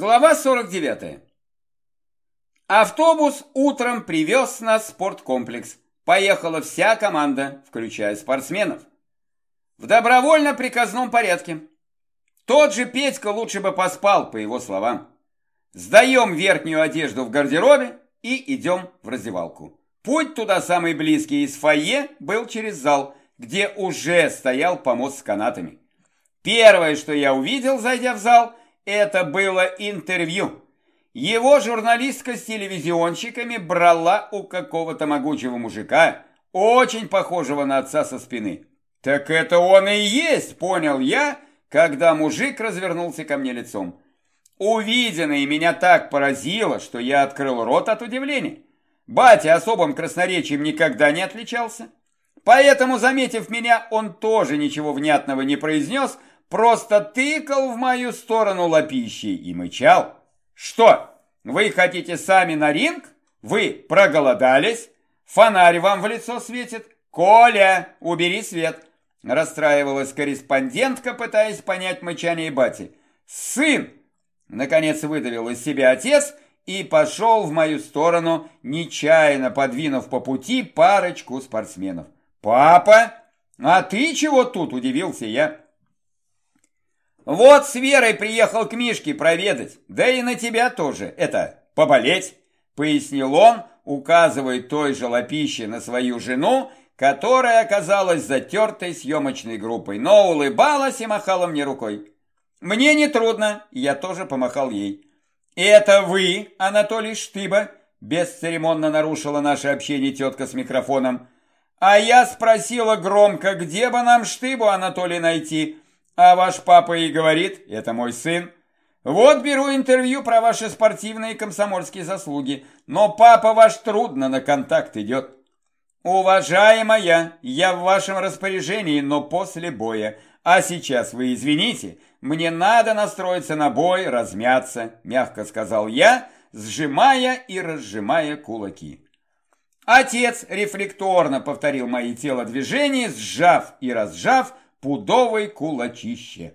Глава 49. Автобус утром привез нас в спорткомплекс. Поехала вся команда, включая спортсменов. В добровольно-приказном порядке. Тот же Петька лучше бы поспал, по его словам. Сдаем верхнюю одежду в гардеробе и идем в раздевалку. Путь туда самый близкий из фойе был через зал, где уже стоял помост с канатами. Первое, что я увидел, зайдя в зал, это было интервью. Его журналистка с телевизионщиками брала у какого-то могучего мужика, очень похожего на отца со спины. Так это он и есть, понял я, когда мужик развернулся ко мне лицом. Увиденное меня так поразило, что я открыл рот от удивления. Батя особым красноречием никогда не отличался. Поэтому, заметив меня, он тоже ничего внятного не произнес, просто тыкал в мою сторону лапищей и мычал. Что, вы хотите сами на ринг? Вы проголодались? Фонарь вам в лицо светит? Коля, убери свет. Расстраивалась корреспондентка, пытаясь понять мычание бати. Сын! Наконец выдавил из себя отец и пошел в мою сторону, нечаянно подвинув по пути парочку спортсменов. «Папа, а ты чего тут?» – удивился я. «Вот с Верой приехал к Мишке проведать, да и на тебя тоже, это, поболеть», – пояснил он, указывая той же лапище на свою жену, которая оказалась затертой съемочной группой, но улыбалась и махала мне рукой. «Мне не трудно», – я тоже помахал ей. «Это вы, Анатолий Штыба?» – бесцеремонно нарушила наше общение тетка с микрофоном. А я спросила громко, где бы нам штыбу, Анатолий, найти. А ваш папа и говорит, это мой сын. Вот беру интервью про ваши спортивные и комсомольские заслуги, но папа ваш трудно на контакт идет. Уважаемая, я в вашем распоряжении, но после боя. А сейчас вы извините, мне надо настроиться на бой, размяться, мягко сказал я, сжимая и разжимая кулаки. Отец рефлекторно повторил мои телодвижения, сжав и разжав пудовой кулачище.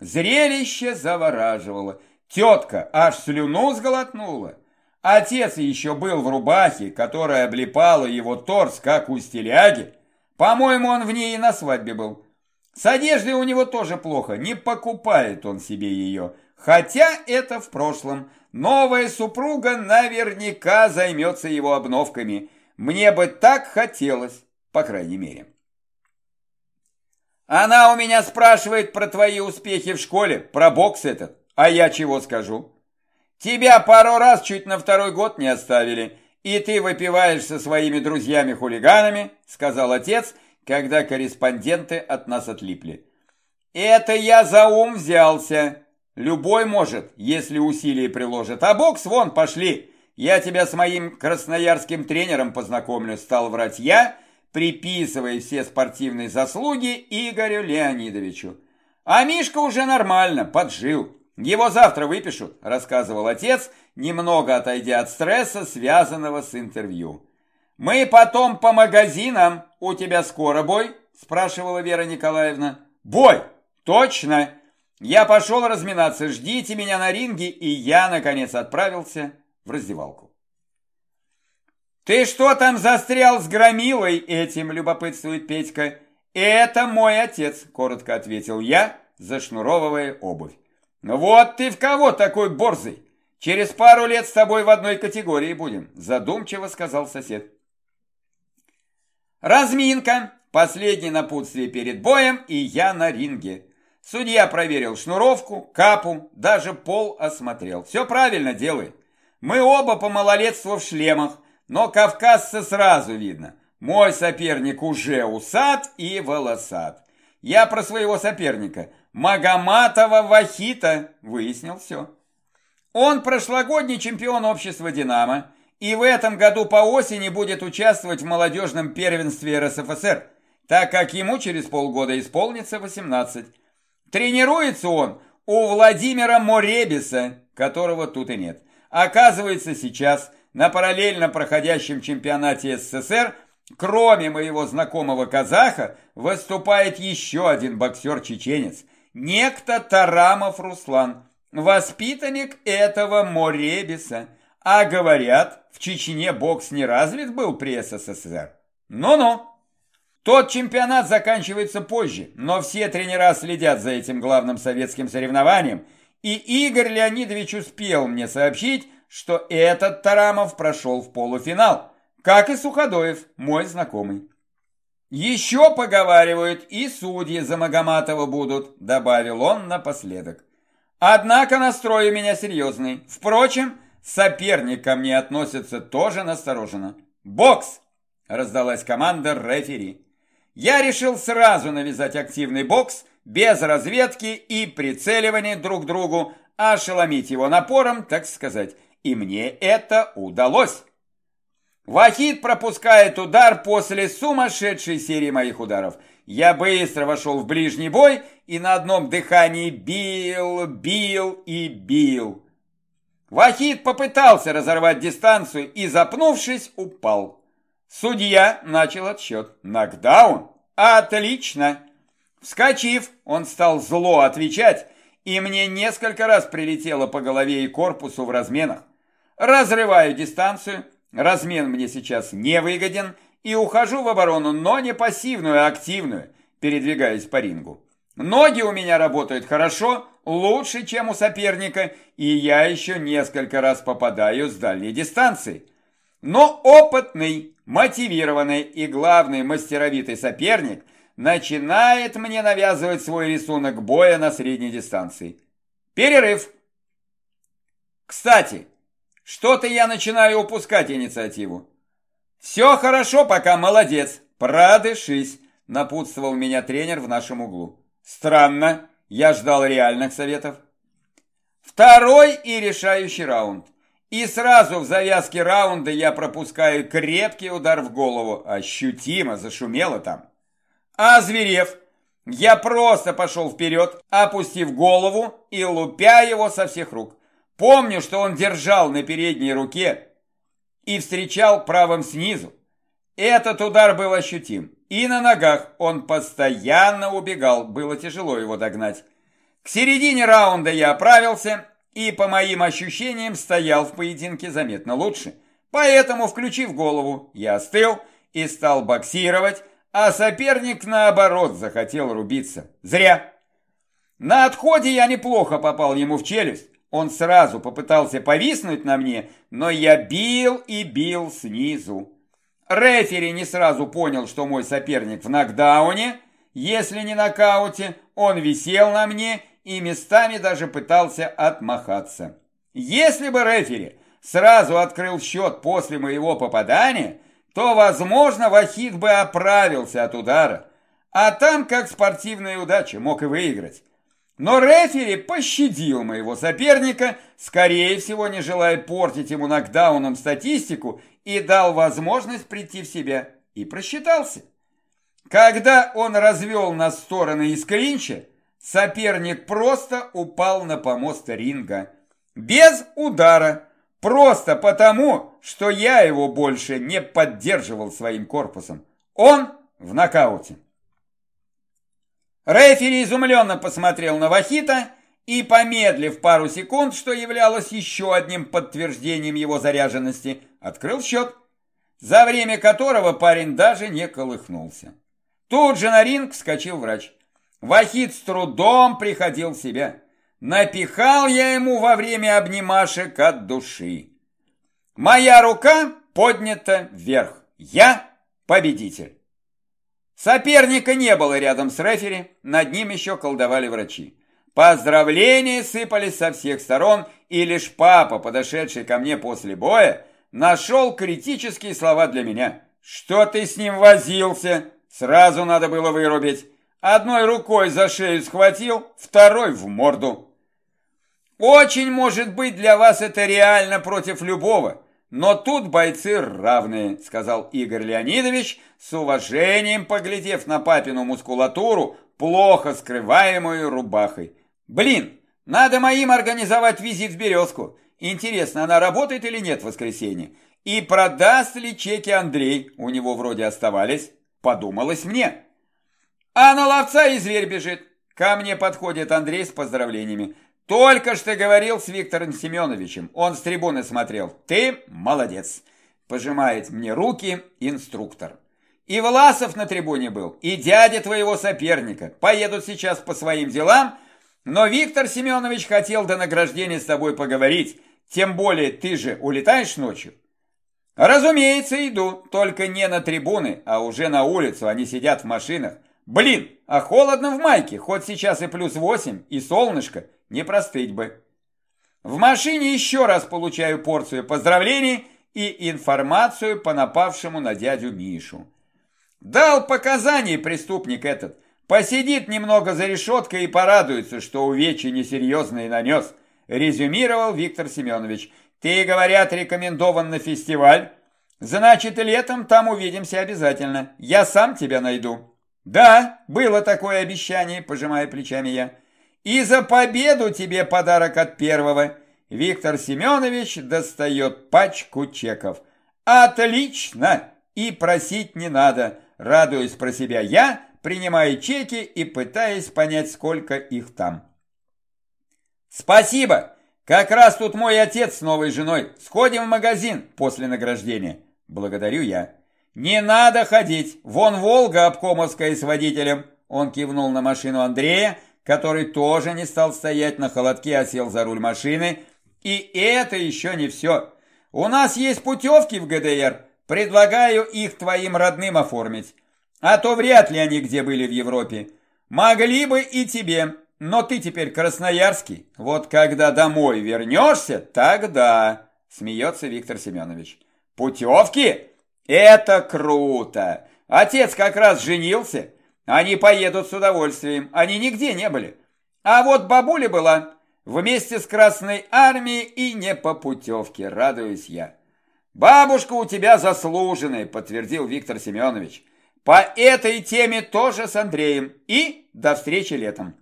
Зрелище завораживало. Тетка аж слюну сглотнула. Отец еще был в рубахе, которая облепала его торс, как у стиляги. По-моему, он в ней и на свадьбе был. С одеждой у него тоже плохо, не покупает он себе ее. Хотя это в прошлом. Новая супруга наверняка займется его обновками – мне бы так хотелось, по крайней мере. Она у меня спрашивает про твои успехи в школе, про бокс этот. А я чего скажу? Тебя пару раз чуть на второй год не оставили, и ты выпиваешь со своими друзьями-хулиганами, сказал отец, когда корреспонденты от нас отлипли. Это я за ум взялся. Любой может, если усилия приложит. А бокс вон, пошли. Я тебя с моим красноярским тренером познакомлю, стал врать я, приписывая все спортивные заслуги Игорю Леонидовичу. А Мишка уже нормально, поджил. Его завтра выпишут, рассказывал отец, немного отойдя от стресса, связанного с интервью. Мы потом по магазинам. У тебя скоро бой? спрашивала Вера Николаевна. Бой! Точно! Я пошел разминаться, ждите меня на ринге, и я, наконец, отправился в раздевалку. «Ты что там застрял с громилой этим?» – любопытствует Петька. «Это мой отец», – коротко ответил я, зашнуровывая обувь. «Ну вот ты в кого такой борзый? Через пару лет с тобой в одной категории будем», – задумчиво сказал сосед. Разминка, последнее напутствие перед боем, и я на ринге. Судья проверил шнуровку, капу, даже пол осмотрел. Все правильно делает. Мы оба по малолетству в шлемах, но кавказца сразу видно. Мой соперник уже усат и волосат. Я про своего соперника, Магоматова Вахита, выяснил все. Он прошлогодний чемпион общества «Динамо» и в этом году по осени будет участвовать в молодежном первенстве РСФСР, так как ему через полгода исполнится 18. Тренируется он у Владимира Моребиса, которого тут и нет. Оказывается, сейчас на параллельно проходящем чемпионате СССР, кроме моего знакомого казаха, выступает еще один боксер-чеченец, некто Тарамов Руслан. Воспитанник этого Моребиса. А говорят, в Чечне бокс не развит был при СССР. Ну-ну. Тот чемпионат заканчивается позже, но все тренера следят за этим главным советским соревнованием, и Игорь Леонидович успел мне сообщить, что этот Тарамов прошел в полуфинал, как и Суходоев, мой знакомый. Еще поговаривают, и судьи за Магоматова будут, добавил он напоследок. Однако настрой у меня серьезный. Впрочем, соперник ко мне относится тоже настороженно. «Бокс!» – раздалась команда рефери. Я решил сразу навязать активный бокс, без разведки и прицеливания друг к другу, ошеломить его напором, так сказать. И мне это удалось. Вахид пропускает удар после сумасшедшей серии моих ударов. Я быстро вошел в ближний бой и на одном дыхании бил, бил и бил. Вахид попытался разорвать дистанцию и, запнувшись, упал. Судья начал отсчет. Нокдаун? Отлично! Вскочив, он стал зло отвечать, и мне несколько раз прилетело по голове и корпусу в разменах. Разрываю дистанцию, размен мне сейчас не выгоден, и ухожу в оборону, но не пассивную, а активную, передвигаясь по рингу. Ноги у меня работают хорошо, лучше, чем у соперника, и я еще несколько раз попадаю с дальней дистанции. Но опытный, мотивированный и, главный, мастеровитый соперник начинает мне навязывать свой рисунок боя на средней дистанции. Перерыв. Кстати, что-то я начинаю упускать инициативу. Все хорошо, пока молодец, продышись, напутствовал меня тренер в нашем углу. Странно, я ждал реальных советов. Второй и решающий раунд. И сразу в завязке раунда я пропускаю крепкий удар в голову. Ощутимо зашумело там. А зверев, я просто пошел вперед, опустив голову и лупя его со всех рук. Помню, что он держал на передней руке и встречал правым снизу. Этот удар был ощутим. И на ногах он постоянно убегал, было тяжело его догнать. К середине раунда я оправился и, по моим ощущениям, стоял в поединке заметно лучше. Поэтому, включив голову, я остыл и стал боксировать, а соперник, наоборот, захотел рубиться. Зря. На отходе я неплохо попал ему в челюсть. Он сразу попытался повиснуть на мне, но я бил и бил снизу. Рефери не сразу понял, что мой соперник в нокдауне. Если не нокауте, он висел на мне и местами даже пытался отмахаться. Если бы рефери сразу открыл счет после моего попадания, то, возможно, Вахид бы оправился от удара, а там, как спортивная удача, мог и выиграть. Но рефери пощадил моего соперника, скорее всего, не желая портить ему нокдауном статистику, и дал возможность прийти в себя, и просчитался. Когда он развел на стороны из клинча, Соперник просто упал на помост ринга. Без удара. Просто потому, что я его больше не поддерживал своим корпусом. Он в нокауте. Рефери изумленно посмотрел на Вахита и, помедлив пару секунд, что являлось еще одним подтверждением его заряженности, открыл счет, за время которого парень даже не колыхнулся. Тут же на ринг вскочил врач. Вахид с трудом приходил в себя. Напихал я ему во время обнимашек от души. Моя рука поднята вверх. Я победитель. Соперника не было рядом с рефери, над ним еще колдовали врачи. Поздравления сыпались со всех сторон, и лишь папа, подошедший ко мне после боя, нашел критические слова для меня. «Что ты с ним возился? Сразу надо было вырубить. Одной рукой за шею схватил, второй в морду. Очень может быть для вас это реально против любого, но тут бойцы равные, сказал Игорь Леонидович, с уважением поглядев на папину мускулатуру, плохо скрываемую рубахой. Блин, надо моим организовать визит в Березку. Интересно, она работает или нет в воскресенье? И продаст ли чеки Андрей? У него вроде оставались. Подумалось мне. А на ловца и зверь бежит. Ко мне подходит Андрей с поздравлениями. Только что говорил с Виктором Семеновичем. Он с трибуны смотрел. Ты молодец. Пожимает мне руки инструктор. И Власов на трибуне был, и дядя твоего соперника. Поедут сейчас по своим делам, но Виктор Семенович хотел до награждения с тобой поговорить. Тем более ты же улетаешь ночью. Разумеется, иду, только не на трибуны, а уже на улицу, они сидят в машинах. Блин, а холодно в майке, хоть сейчас и плюс восемь, и солнышко, не простыть бы. В машине еще раз получаю порцию поздравлений и информацию по напавшему на дядю Мишу. Дал показания преступник этот. Посидит немного за решеткой и порадуется, что увечья несерьезные нанес, резюмировал Виктор Семенович. Ты, говорят, рекомендован на фестиваль? Значит, летом там увидимся обязательно. Я сам тебя найду. Да, было такое обещание, пожимая плечами я. И за победу тебе подарок от первого. Виктор Семенович достает пачку чеков. Отлично! И просить не надо. Радуюсь про себя я, принимаю чеки и пытаясь понять, сколько их там. Спасибо! Как раз тут мой отец с новой женой. Сходим в магазин после награждения. Благодарю я. Не надо ходить. Вон Волга обкомовская с водителем. Он кивнул на машину Андрея, который тоже не стал стоять на холодке, а сел за руль машины. И это еще не все. У нас есть путевки в ГДР. Предлагаю их твоим родным оформить. А то вряд ли они где были в Европе. Могли бы и тебе, но ты теперь красноярский. Вот когда домой вернешься, тогда... Смеется Виктор Семенович. Путевки? Это круто. Отец как раз женился. Они поедут с удовольствием. Они нигде не были. А вот бабуля была вместе с Красной Армией и не по путевке, радуюсь я. «Бабушка у тебя заслуженная», — подтвердил Виктор Семенович. «По этой теме тоже с Андреем. И до встречи летом».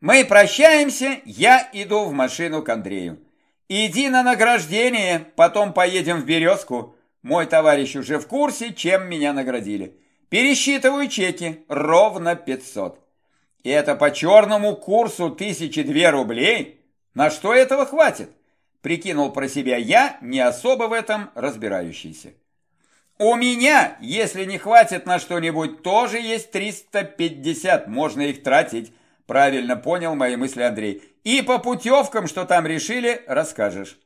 Мы прощаемся, я иду в машину к Андрею. Иди на награждение, потом поедем в Березку. Мой товарищ уже в курсе, чем меня наградили. Пересчитываю чеки, ровно 500. И это по черному курсу тысячи две рублей? На что этого хватит? Прикинул про себя я, не особо в этом разбирающийся. У меня, если не хватит на что-нибудь, тоже есть 350, можно их тратить. Правильно понял мои мысли Андрей. И по путевкам, что там решили, расскажешь.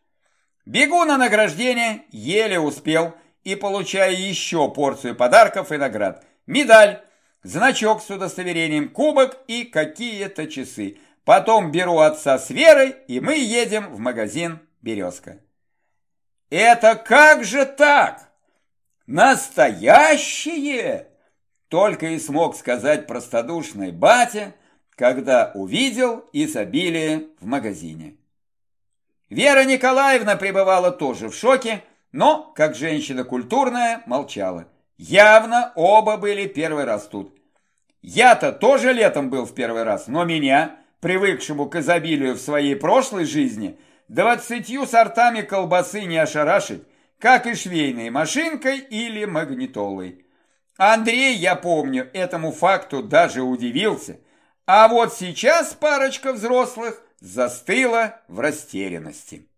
Бегу на награждение, еле успел, и получаю еще порцию подарков и наград. Медаль, значок с удостоверением, кубок и какие-то часы. Потом беру отца с Верой, и мы едем в магазин «Березка». «Это как же так? Настоящее!» Только и смог сказать простодушный батя, когда увидел изобилие в магазине. Вера Николаевна пребывала тоже в шоке, но, как женщина культурная, молчала. Явно оба были первый раз тут. Я-то тоже летом был в первый раз, но меня, привыкшему к изобилию в своей прошлой жизни, двадцатью сортами колбасы не ошарашить, как и швейной машинкой или магнитолой. Андрей, я помню, этому факту даже удивился, а вот сейчас парочка взрослых застыла в растерянности.